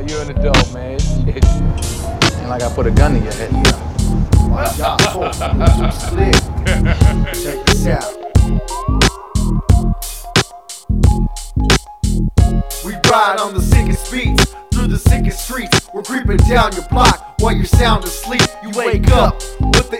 you're an adult, man. And like I put a gun in your head. Y'all too slick. Check this out. We ride on the sickest beats through the sickest streets. We're creeping down your block while you're sound asleep. You wake up with the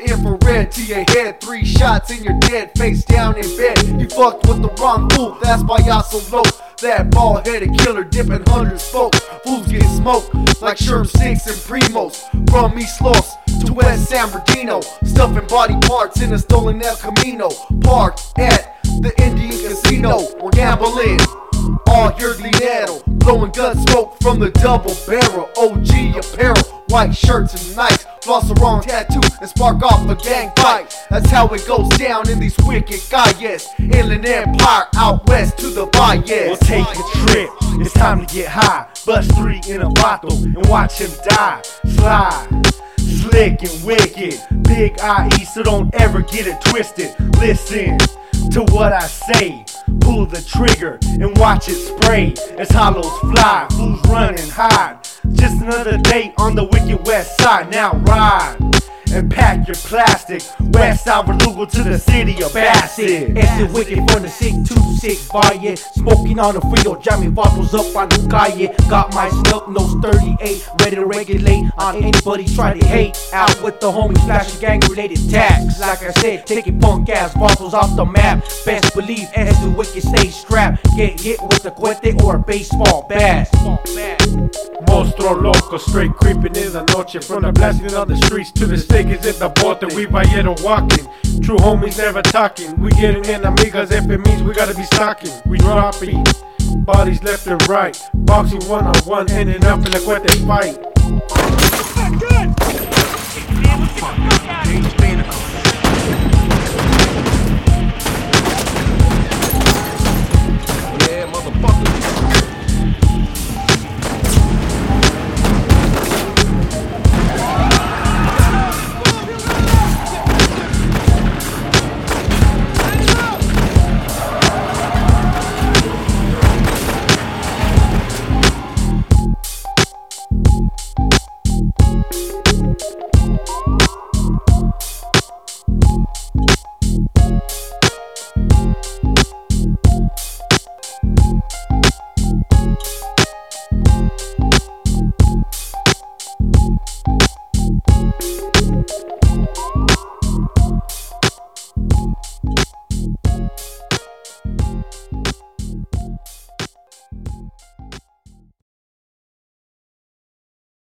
to your head. Three shots in your dead, face down in bed. You fucked with the wrong fool, that's why y'all so low. That bald headed killer dipping hundreds folks. Fools get smoked like Sherm 6 and Primos. From East Los to West San Bernardino. Stuffing body parts in a stolen El Camino. Parked at the Indian Casino. We're gambling all your dinero. Blowing gun smoke from the double barrel. OG apparel, white shirts and nights. Floss wrong tattoo and spark off a gang fight. That's how it goes down in these wicked guys. Inland Empire out west to the Valles. We'll take a trip. It's time to get high. Bust three in a bottle and watch him die. Slide. Slick and wicked, big IE, so don't ever get it twisted. Listen to what I say, pull the trigger and watch it spray as hollows fly. Fools run and hide. Just another day on the wicked west side. Now ride and pack your plastic. West Side Verdugo to the city of Bassett. Ese wicked from the sick to sick valle. Smoking on the Frio, jamming bottles up on the calle. Got my snub nose 38, ready to regulate on anybody try to hate. Out with the homies, flashing gang related tags. Like I said, taking punk ass bottles off the map. Best believe the wicked stay strapped. Get hit with a cuete or a baseball bat. Monstro loco, straight creeping in the noche From the blasting on the streets to the stickers in the bote We vallero walking, true homies never talking. We getting in amigas if it means we gotta be stocking. We dropping, bodies left and right. Boxing one on one, ending up in a cuete fight